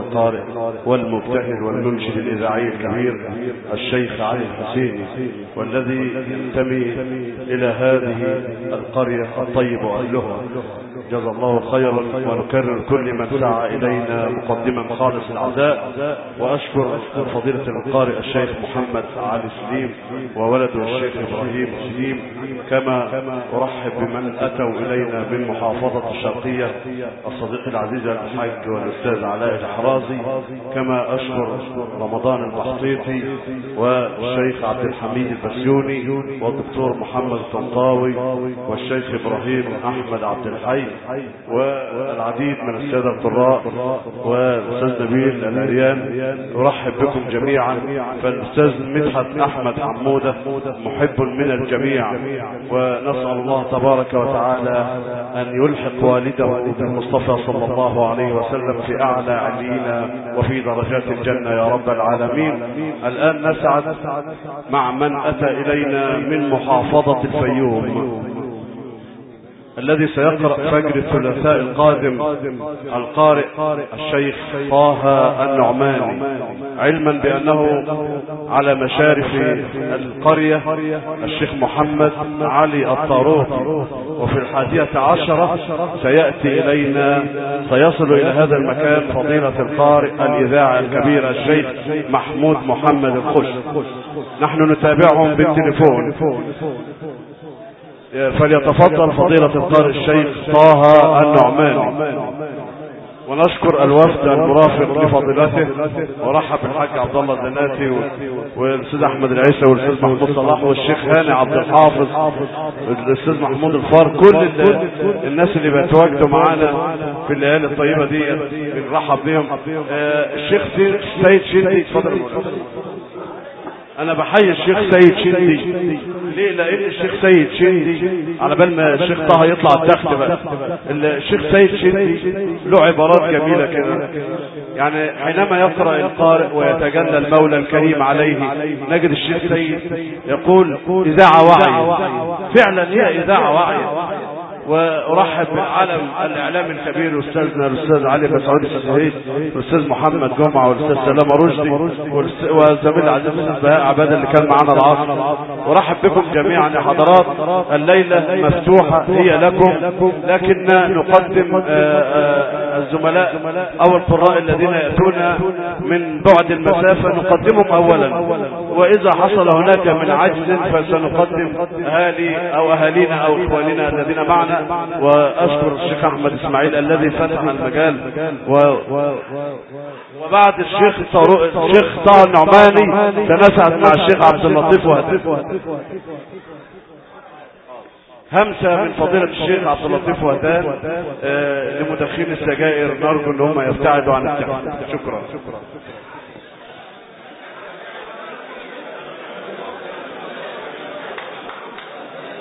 القارئ والمبتهل والمنشد الإذاعي الكبير الشيخ علي الحسيني والذي ينتمي إلى هذه القرية الطيب أهلها جزا الله خيرا ونكرر كل من سعى إلينا مقدما خالص العزاء وأشكر فضيلة القارئ الشيخ محمد علي سليم وولده الشيخ إبراهيم سليم كما أرحب بمن أتوا إلينا من محافظة الشرقية الصديق العزيز الحاج والأستاذ علاء الحرازي كما أشكر رمضان البحطيطي والشيخ عبد الحميد البسيوني والدكتور محمد الطنطاوي والشيخ إبراهيم أحمد عبد الحي والعديد من السادة القراء والأستاذ نبيل العريان أرحب بكم جميعا. فالأستاذ مدحت أحمد حمودة محب من الجميع. ونسأل الله تبارك وتعالى أن يلحق والده بالمصطفى صلى الله عليه وسلم في أعلى علينا وفي درجات الجنة يا رب العالمين. الآن نسعد مع من أتى إلينا من محافظة الفيوم. الذي سيقرأ فجر الثلاثاء القادم القارئ الشيخ طه النعماني. علما بأنه على مشارف القرية الشيخ محمد علي الطاروطي وفي الحادية عشرة سيأتي إلينا سيصل إلى هذا المكان فضيلة القارئ الإذاعة الكبير الشيخ محمود محمد الخش. نحن نتابعهم بالتليفون. فليتفضل فضيلة القارئ الشيخ طه النعماني ونشكر الوفد المرافق لفضيلته ورحب بالحاج عبد الله الزناتي والأستاذ أحمد العيسى والأستاذ محمود صلاح والشيخ هاني عبد الحافظ والاستاذ محمود الفار كل الناس اللي بيتواجدوا معانا في الليالي الطيبة دي بنرحب بيهم. الشيخ سيد شندي اتفضل أنا بحيي الشيخ سيد شندي. ليه؟ لأن الشيخ سيد شندي على بال ما الشيخ طه يطلع التخت بقى. الشيخ سيد شندي له عبارات جميلة كده. يعني حينما يقرأ القارئ ويتجلى المولى الكريم عليه نجد الشيخ سيد يقول اذاعه وعي. فعلا هي إذاعة وعي. وارحب بعالم الإعلام الكبير أستاذنا الأستاذ علي مسعود السهيد والاستاذ محمد جمعة والأستاذ سلامة رشدي والزميل العزيز الاستاذ بهاء عباده اللي كان معانا العصر. ارحب بكم جميعا يا حضرات. الليلة مفتوحة هي لكم لكن نقدم الزملاء أو القراء الذين يأتون من بعد المسافة. نقدمهم اولا. وإذا حصل هناك من عجز فسنقدم أهالي أو أهالينا أو إخواننا الذين معنا. وأشكر الشيخ أحمد إسماعيل الذي فتح المجال. و... وبعد الشيخ الشيخ طه النعماني سنسعد مع الشيخ عبد اللطيف وهدف همسة من فضيلة الشيخ عبد اللطيف وهدان آه لمدخين السجائر نرجو إن هم يبتعدوا عن التحت شكرا.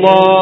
الله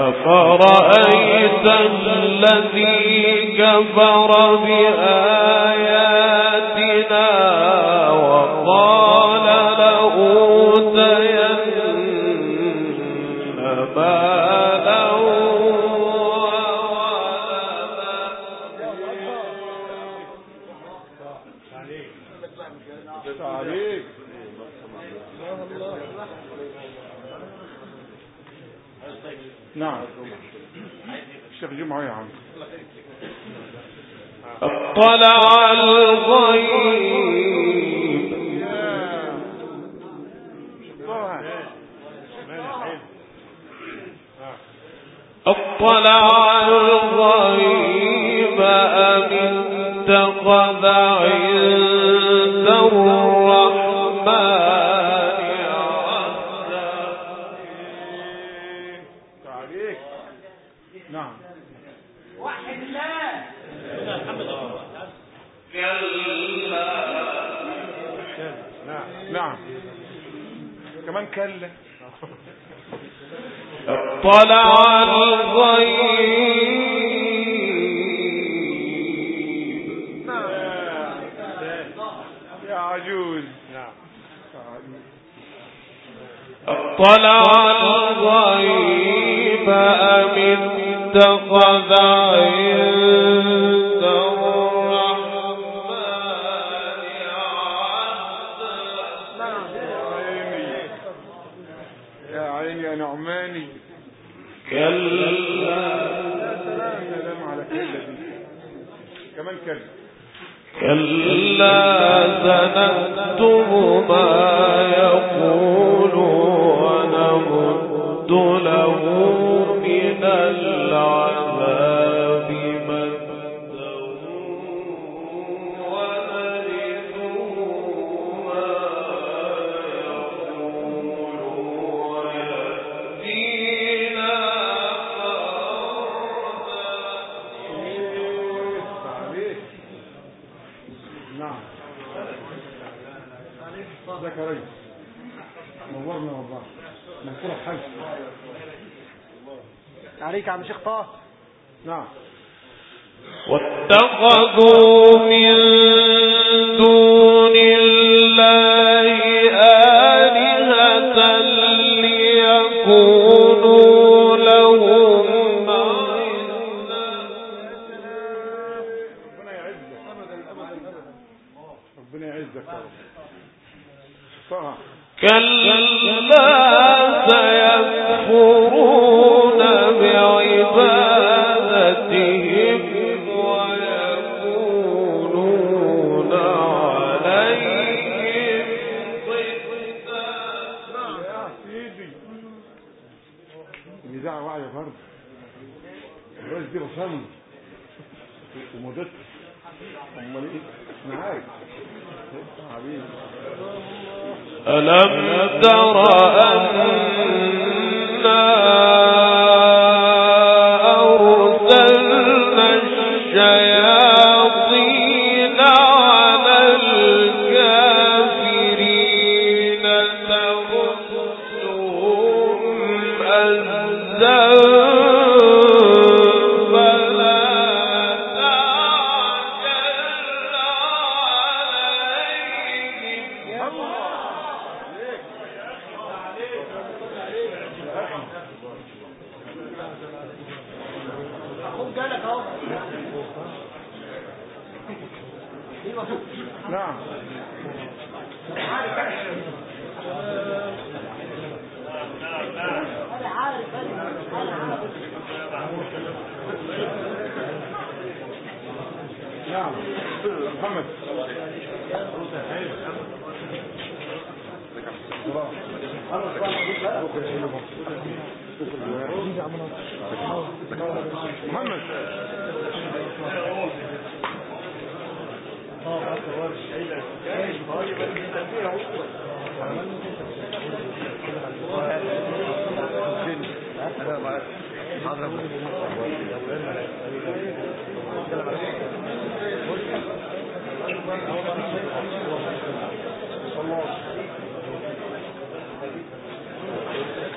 أفرأيت الذي كفر بآياتنا اطلع نعم. كمان كلا اطلع الغيب يا عجوز. نعم. اطلع الغيب أم اتخذ عند كلا سنكتب ما يقول ونمد له ريس. نورنا والله. منصور الحج عليك عم شيخ طه. نعم. واتخذوا من دون الله آلهة ليكونوا كلا ألم تر أنا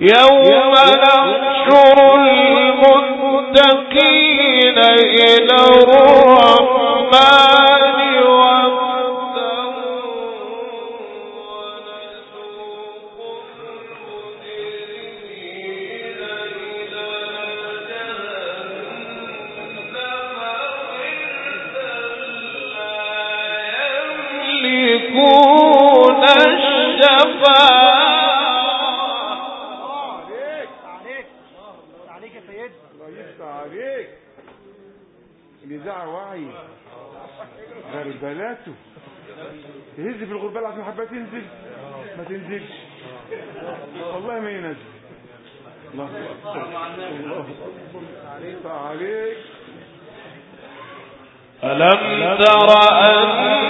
يوم نحشر المتقين وعي في الغربال عشان حبها تنزل ما تنزلش والله ما ينزل الله عليك ألم تر أن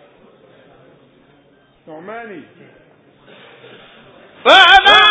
Normani. فأبى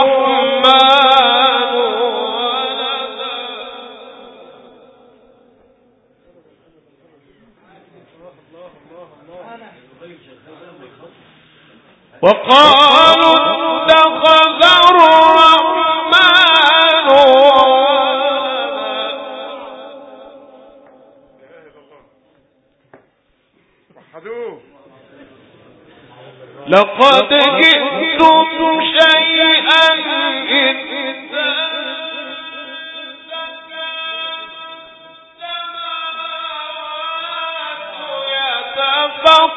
وقالوا اتخذ الرحمن لقد جئتم شيئا إذا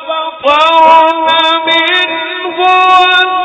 فطرنا قد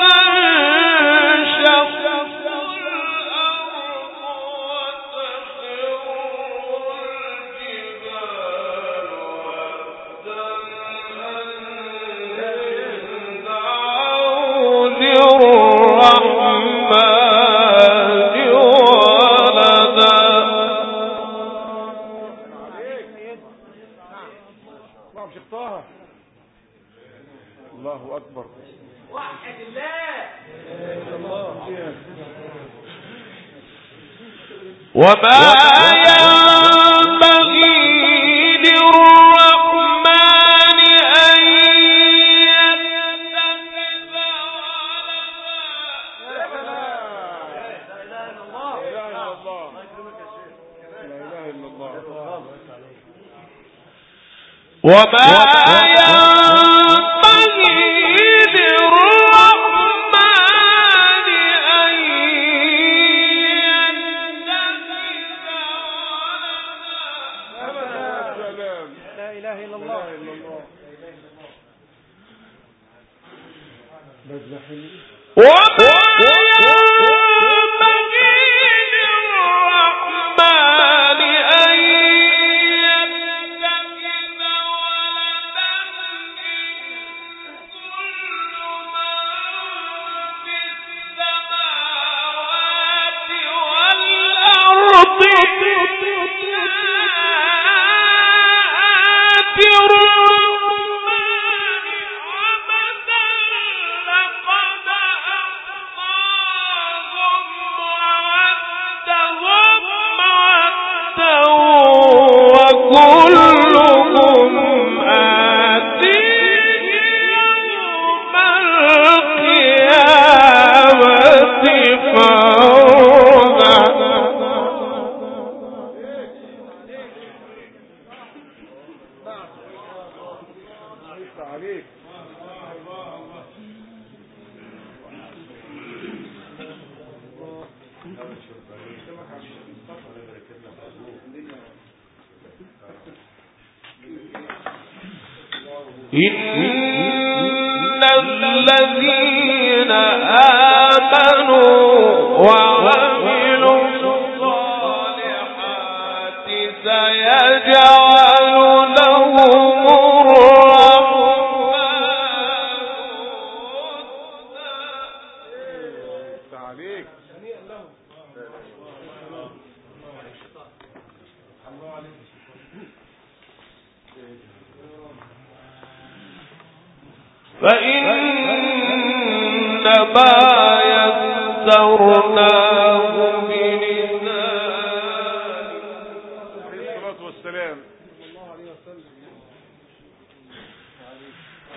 وما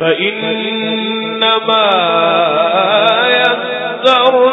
فإنما يذر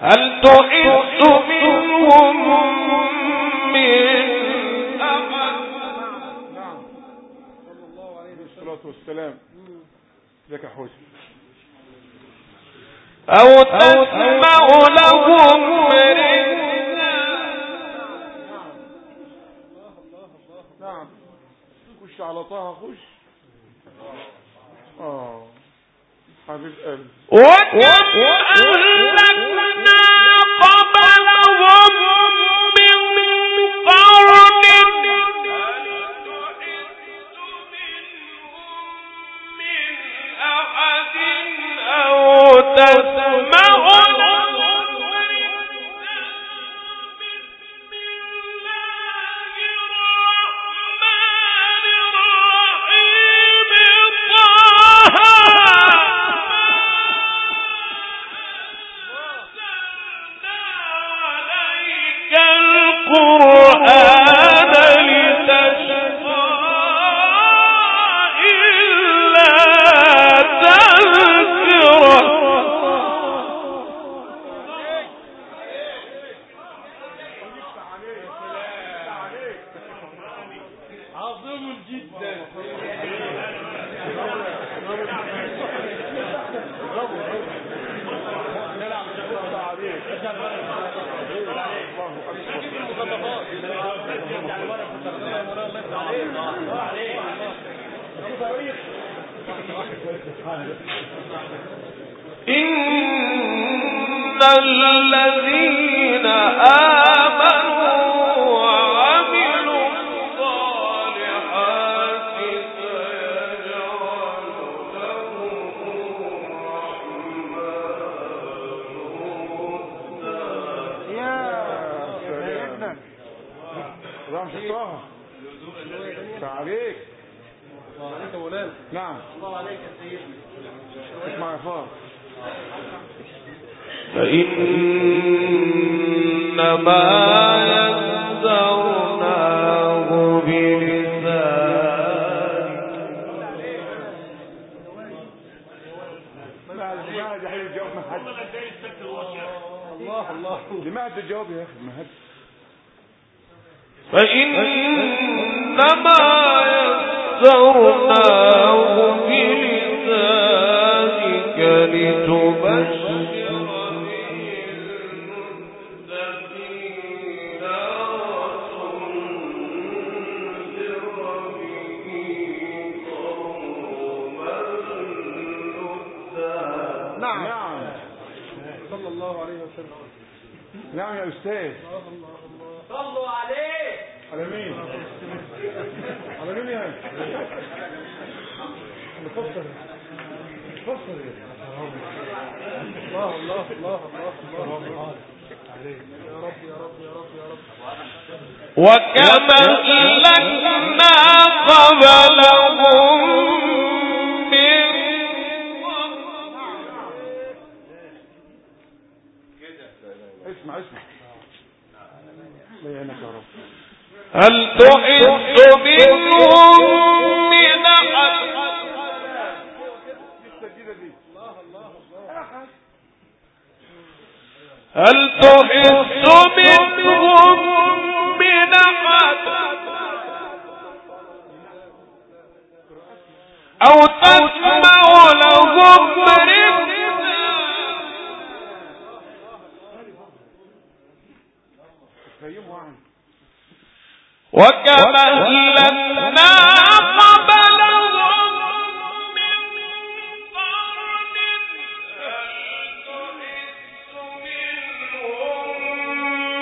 هل تحس منهم من أمل نعم صلى الله عليه الصلاة والسلام ذاك حسن أو تسمع لهم نعم. نعم. خش على طه خش. آه. وكم أهلكنا قبلهم من قرن أو تسمع لماذا يا حبيبي الجواب ما حد الله الله. لماذا الجواب يا أخي ما حد فإنما يسرناه نعم يا أستاذ صلوا عليه. على مين على مين يا نفسر نفسر الله الله الله الله الله. عليك يا رب يا رب يا رب يا رب وكما أهلكنا قبلهم هل تحس منهم من هل تحس منهم من أحد؟ أو تسمع لهم وكما أهلكنا قبلهم من قرن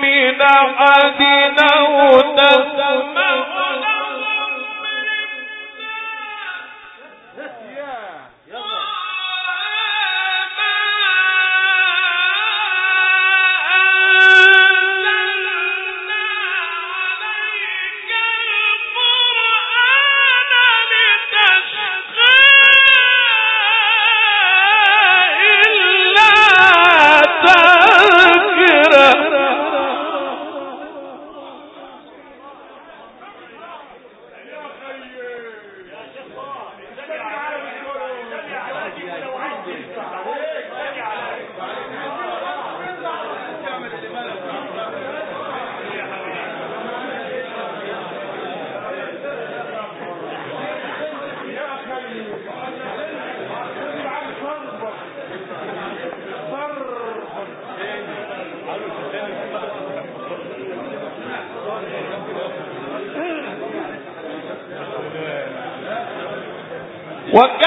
من أحد أو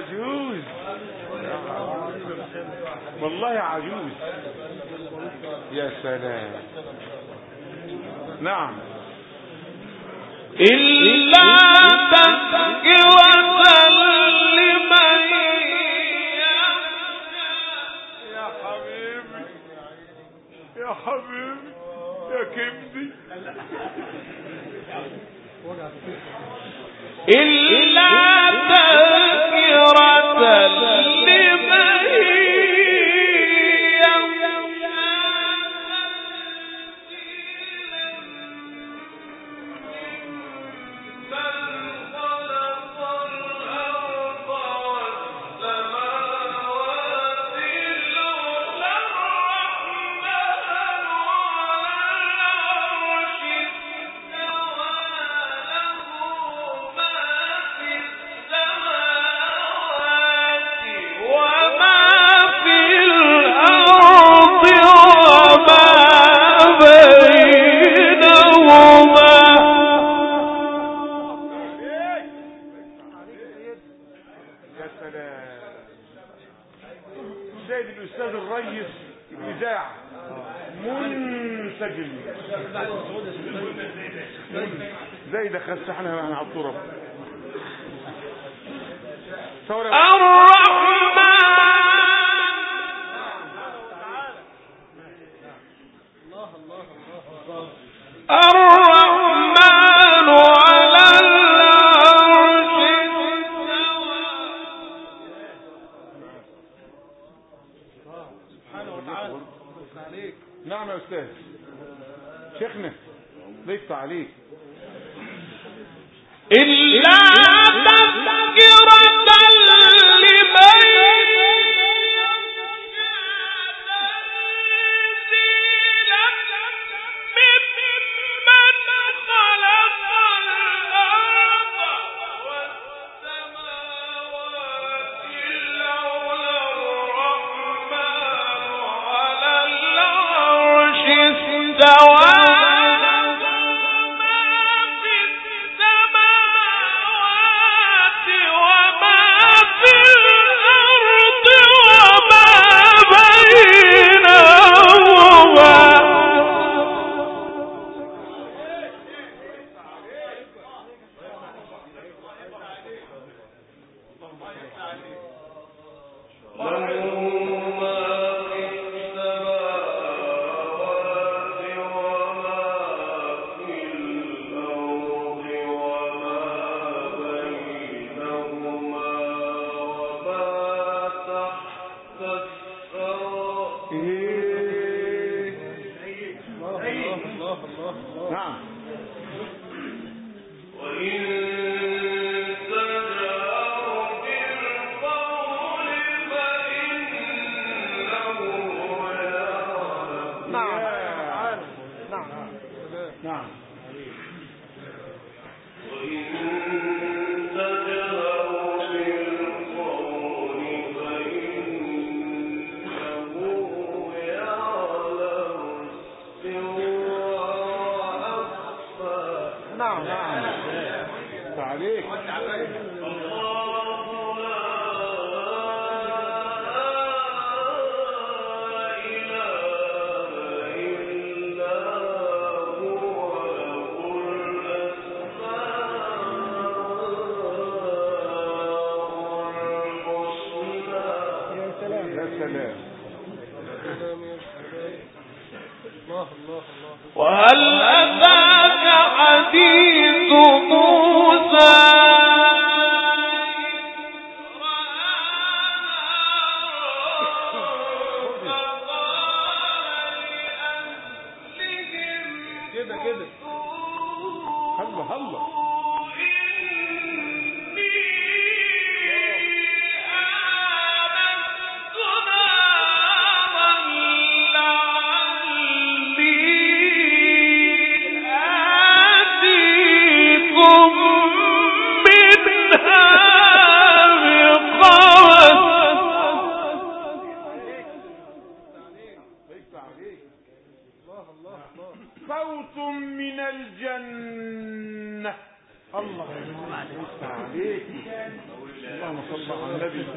عجوز. والله عجوز. يا سلام. نعم. إلا تبكي لمن يا حبيبي. يا حبيبي. يا كبدي. إلا تذكرة يا سلام. زي الأستاذ الرئيس الإذاعة منسجم. زي ده خسحنا على الطرف ثورة.